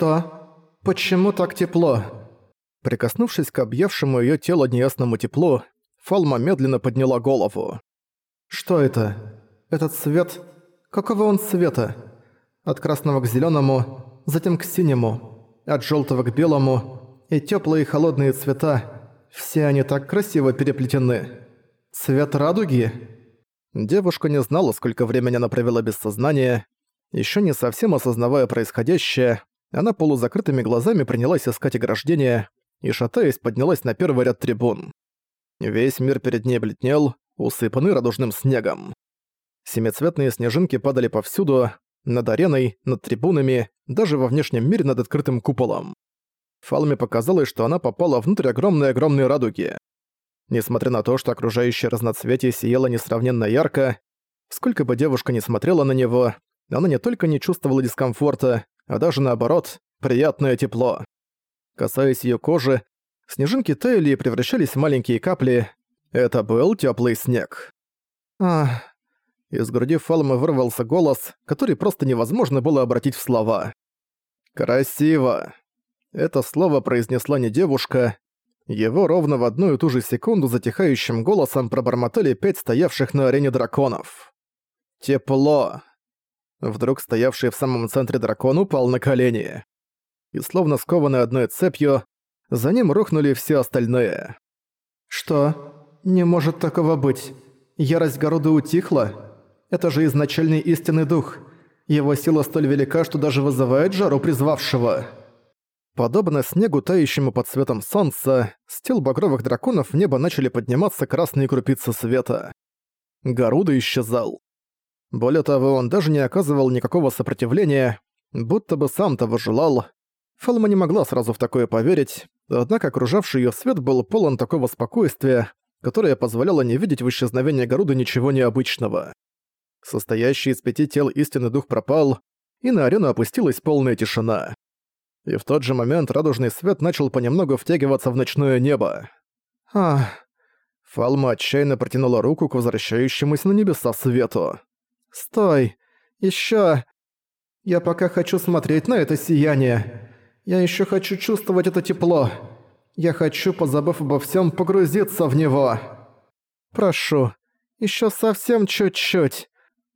«Что? Почему так тепло?» Прикоснувшись к объявшему её тело неясному теплу, Фалма медленно подняла голову. «Что это? Этот свет? Какого он цвета? От красного к зелёному, затем к синему, от жёлтого к белому, и тёплые и холодные цвета, все они так красиво переплетены. Цвет радуги?» Девушка не знала, сколько времени она провела без сознания. Ещё не совсем осознавая происходящее, она полузакрытыми глазами принялась искать ограждение и, шатаясь, поднялась на первый ряд трибун. Весь мир перед ней бледнел, усыпанный радужным снегом. Семицветные снежинки падали повсюду, над ареной, над трибунами, даже во внешнем мире над открытым куполом. Фалме показалось, что она попала внутрь огромной-огромной радуги. Несмотря на то, что окружающее разноцветие сияло несравненно ярко, сколько бы девушка ни смотрела на него, она не только не чувствовала дискомфорта, а даже наоборот, приятное тепло. Касаясь ее кожи, снежинки таяли и превращались в маленькие капли. Это был теплый снег. Ах. Из груди Фалмы вырвался голос, который просто невозможно было обратить в слова. «Красиво!» Это слово произнесла не девушка. Его ровно в одну и ту же секунду затихающим голосом пробормотали пять стоявших на арене драконов. «Тепло!» Вдруг стоявший в самом центре дракон упал на колени. И словно скованный одной цепью, за ним рухнули все остальные. «Что? Не может такого быть. Ярость Гаруды утихла? Это же изначальный истинный дух. Его сила столь велика, что даже вызывает жару призвавшего». Подобно снегу, тающему под светом солнца, с тел багровых драконов в небо начали подниматься красные крупицы света. Гаруда исчезал. Более того, он даже не оказывал никакого сопротивления, будто бы сам того желал. Фалма не могла сразу в такое поверить, однако окружавший её свет был полон такого спокойствия, которое позволяло не видеть в исчезновении Гаруды ничего необычного. Состоящий из пяти тел истинный дух пропал, и на арену опустилась полная тишина. И в тот же момент радужный свет начал понемногу втягиваться в ночное небо. Ах. Фалма отчаянно протянула руку к возвращающемуся на небеса свету. «Стой! Ещё! Я пока хочу смотреть на это сияние. Я ещё хочу чувствовать это тепло. Я хочу, позабыв обо всём, погрузиться в него. Прошу, ещё совсем чуть-чуть».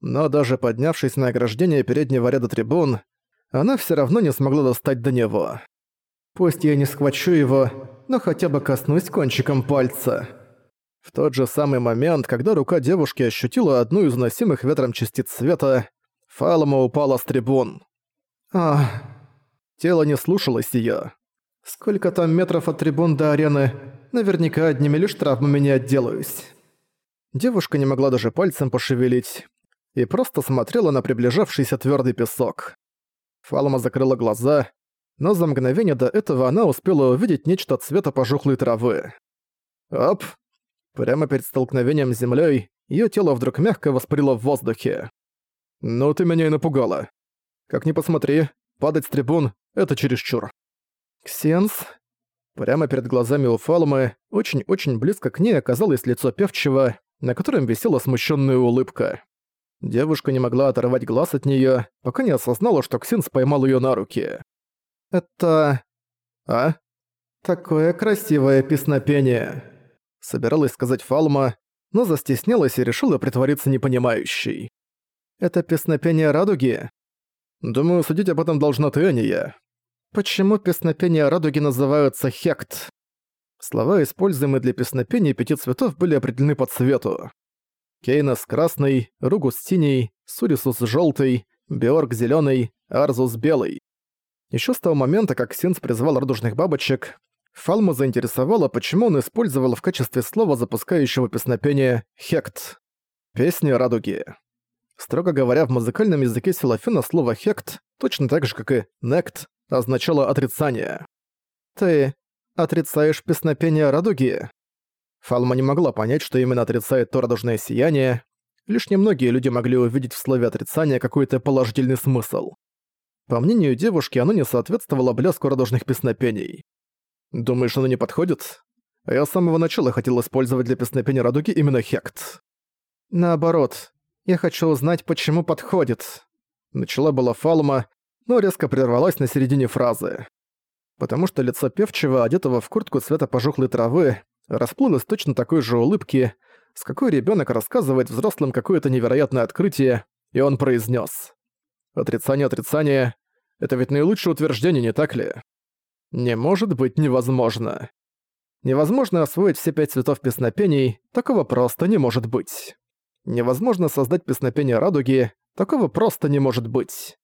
Но даже поднявшись на ограждение переднего ряда трибун, она всё равно не смогла достать до него. Пусть я не схвачу его, но хотя бы коснусь кончиком пальца. В тот же самый момент, когда рука девушки ощутила одну из носимых ветром частиц света, Фалома упала с трибун. Ах. Тело не слушалось её. Сколько там метров от трибун до арены? Наверняка одними лишь травмами не отделаюсь. Девушка не могла даже пальцем пошевелить и просто смотрела на приближавшийся твёрдый песок. Фалома закрыла глаза, но за мгновение до этого она успела увидеть нечто цвета пожухлой травы. Оп! Прямо перед столкновением с землей ее тело вдруг мягко воспарило в воздухе. «Ну ты меня и напугала. Как ни посмотри, падать с трибун — это чересчур». «Ксенс?» Прямо перед глазами у Фалмы, очень-очень близко к ней оказалось лицо певчего, на котором висела смущенная улыбка. Девушка не могла оторвать глаз от нее, пока не осознала, что Ксенс поймал ее на руки. «Это... а? Такое красивое песнопение!» Собиралась сказать Фалма, но застеснялась и решила притвориться непонимающей. «Это песнопение радуги?» «Думаю, судить об этом должна ты, а не я». «Почему песнопения радуги называются хект?» Слова, используемые для песнопения пяти цветов, были определены по цвету. Кейнос красный, Ругус синий, Сурисус желтый, Биорг зеленый, Арзус белый. Еще с того момента, как Синс призвал радужных бабочек, Фалму заинтересовало, почему он использовал в качестве слова запускающего песнопения «хект» — «песни радуги». Строго говоря, в музыкальном языке Силафина слово «хект», точно так же, как и «нект», означало «отрицание». «Ты отрицаешь песнопение радуги?» Фалма не могла понять, что именно отрицает то радужное сияние. Лишь немногие люди могли увидеть в слове «отрицание» какой-то положительный смысл. По мнению девушки, оно не соответствовало блеску радужных песнопений. Думаешь, оно не подходит? Я с самого начала хотел использовать для песнопения радуги именно Хект. Наоборот, я хочу узнать, почему подходит. Начала была Фалма, но резко прервалась на середине фразы. Потому что лицо певчего, одетого в куртку цвета пожухлой травы, расплылось точно такой же улыбки, с какой ребенок рассказывает взрослым какое-то невероятное открытие, и он произнес: «Отрицание отрицание — это ведь наилучшее утверждение, не так ли? Не может быть невозможно. Невозможно освоить все пять цветов песнопений, такого просто не может быть. Невозможно создать песнопение радуги, такого просто не может быть.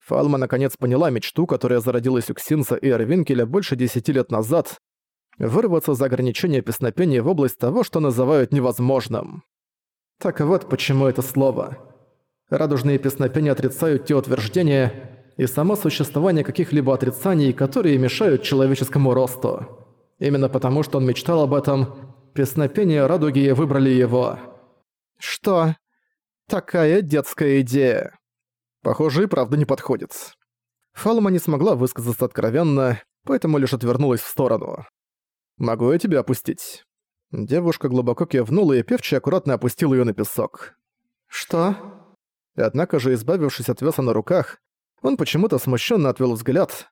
Фалма наконец поняла мечту, которая зародилась у Ксинса и Эрвинкеля больше десяти лет назад, вырваться за ограничение песнопения в область того, что называют невозможным. Так вот почему это слово. Радужные песнопения отрицают те утверждения и само существование каких-либо отрицаний, которые мешают человеческому росту. Именно потому, что он мечтал об этом, песнопения радуги выбрали его. Что? Такая детская идея. Похоже, и правда не подходит. Фалма не смогла высказаться откровенно, поэтому лишь отвернулась в сторону. «Могу я тебя опустить?» Девушка глубоко кивнула, и певчий аккуратно опустил её на песок. «Что?» Однако же, избавившись от веса на руках, он почему-то смущенно отвел взгляд,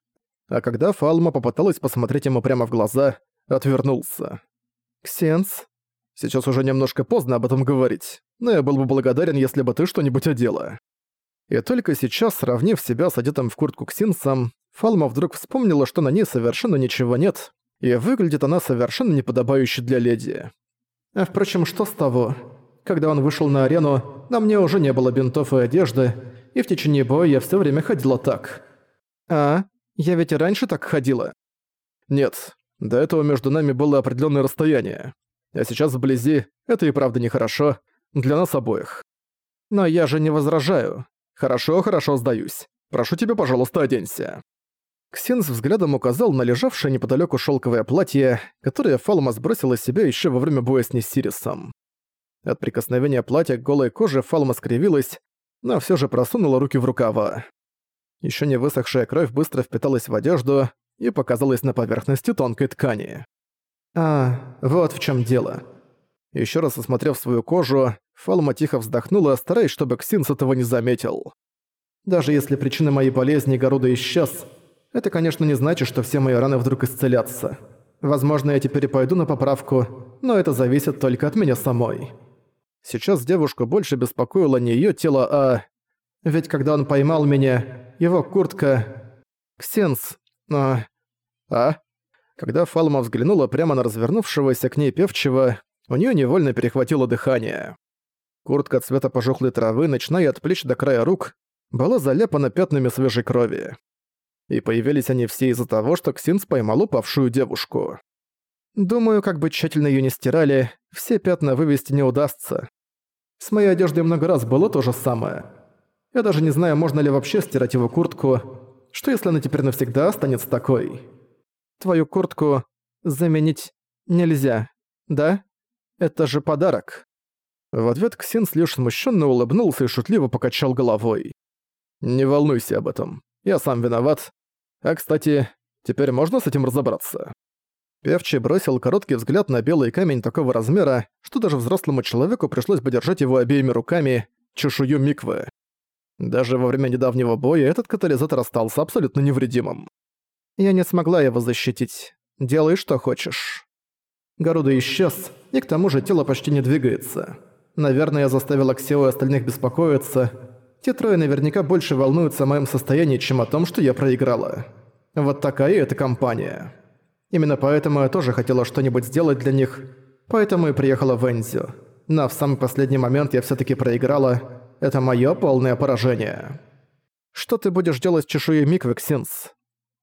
а когда Фалма попыталась посмотреть ему прямо в глаза, отвернулся. «Ксенс?» «Сейчас уже немножко поздно об этом говорить, но я был бы благодарен, если бы ты что-нибудь одела». И только сейчас, сравнив себя с одетым в куртку Ксинсом, Фалма вдруг вспомнила, что на ней совершенно ничего нет, и выглядит она совершенно неподобающе для леди. А впрочем, что с того? Когда он вышел на арену, на мне уже не было бинтов и одежды, и в течение боя я все время ходила так. А? Я ведь и раньше так ходила. Нет, до этого между нами было определенное расстояние. А сейчас вблизи это и правда нехорошо для нас обоих. Но я же не возражаю. «Хорошо, хорошо, сдаюсь. Прошу тебя, пожалуйста, оденься». Ксенс взглядом указал на лежавшее неподалеку шелковое платье, которое Фалма сбросила с себя еще во время боя с Несирисом. От прикосновения платья к голой коже Фалма скривилась, но все же просунула руки в рукава. Еще не высохшая кровь быстро впиталась в одежду и показалась на поверхности тонкой ткани. «А, вот в чем дело». Еще раз осмотрев свою кожу, Фалма тихо вздохнула, стараясь, чтобы Ксинс этого не заметил. «Даже если причина моей болезни Гаруда исчез, это, конечно, не значит, что все мои раны вдруг исцелятся. Возможно, я теперь пойду на поправку, но это зависит только от меня самой». Сейчас девушку больше беспокоило не её тело, а... Ведь когда он поймал меня, его куртка... Ксенс... А... А? Когда Фалма взглянула прямо на развернувшегося к ней певчего, у неё невольно перехватило дыхание. Куртка цвета пожухлой травы, начиная от плеч до края рук, была заляпана пятнами свежей крови. И появились они все из-за того, что Ксинс поймал упавшую девушку. Думаю, как бы тщательно её не стирали, все пятна вывести не удастся. С моей одеждой много раз было то же самое. Я даже не знаю, можно ли вообще стирать его куртку. Что если она теперь навсегда останется такой? Твою куртку заменить нельзя, да? Это же подарок. В ответ Ксенс лишь смущенно улыбнулся и шутливо покачал головой. «Не волнуйся об этом. Я сам виноват. А, кстати, теперь можно с этим разобраться?» Певчий бросил короткий взгляд на белый камень такого размера, что даже взрослому человеку пришлось бы держать его обеими руками, чешую миквы. Даже во время недавнего боя этот катализатор остался абсолютно невредимым. Я не смогла его защитить. Делай, что хочешь. Гаруда исчез, и к тому же тело почти не двигается. Наверное, я заставил Аксео и остальных беспокоиться. Те трое наверняка больше волнуются о моем состоянии, чем о том, что я проиграла. Вот такая эта компания. Именно поэтому я тоже хотела что-нибудь сделать для них, поэтому и приехала в Энзю. Но в самый последний момент я все таки проиграла. Это мое полное поражение. Что ты будешь делать с чешуей Миквы, Ксинс?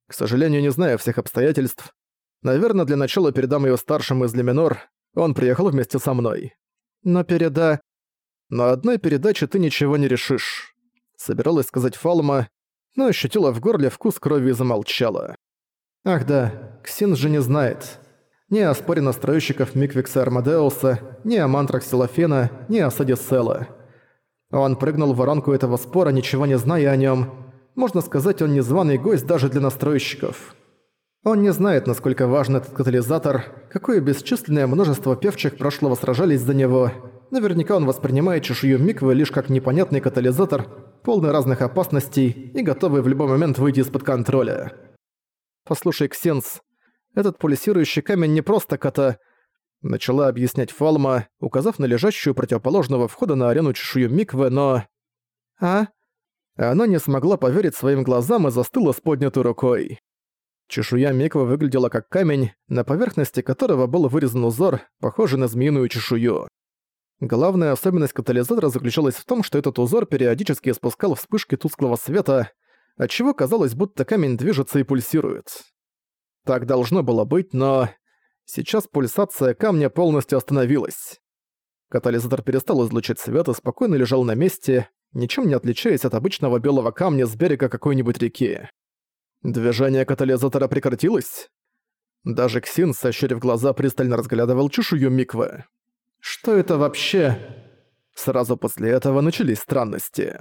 К сожалению, не знаю всех обстоятельств. Наверное, для начала передам ее старшему из Леминор. Он приехал вместе со мной. Но переда... На одной передаче ты ничего не решишь. Собиралась сказать Фалма, но ощутила в горле вкус крови и замолчала. Ах да, Ксин же не знает. Ни о споре настройщиков Миквикса Армадеуса, ни о мантрах Силофена, ни о саде Села. Он прыгнул в воронку этого спора, ничего не зная о нем. Можно сказать, он незваный гость даже для настройщиков. Он не знает, насколько важен этот катализатор, какое бесчисленное множество певчих прошлого сражались за него. Наверняка он воспринимает чешую Миквы лишь как непонятный катализатор, полный разных опасностей и готовый в любой момент выйти из-под контроля. «Послушай, Ксенс, этот пульсирующий камень не просто кота...» Начала объяснять Фалма, указав на лежащую противоположного входа на арену чешую Миквы, но... «А?» Она не смогла поверить своим глазам и застыла с поднятой рукой. Чешуя Миквы выглядела как камень, на поверхности которого был вырезан узор, похожий на змеиную чешую. Главная особенность катализатора заключалась в том, что этот узор периодически испускал вспышки тусклого света, отчего казалось, будто камень движется и пульсирует. Так должно было быть, но... Сейчас пульсация камня полностью остановилась. Катализатор перестал излучать свет и спокойно лежал на месте, ничем не отличаясь от обычного белого камня с берега какой-нибудь реки. Движение катализатора прекратилось. Даже Ксин, сощурив глаза, пристально разглядывал чешую Миквы. Что это вообще? Сразу после этого начались странности.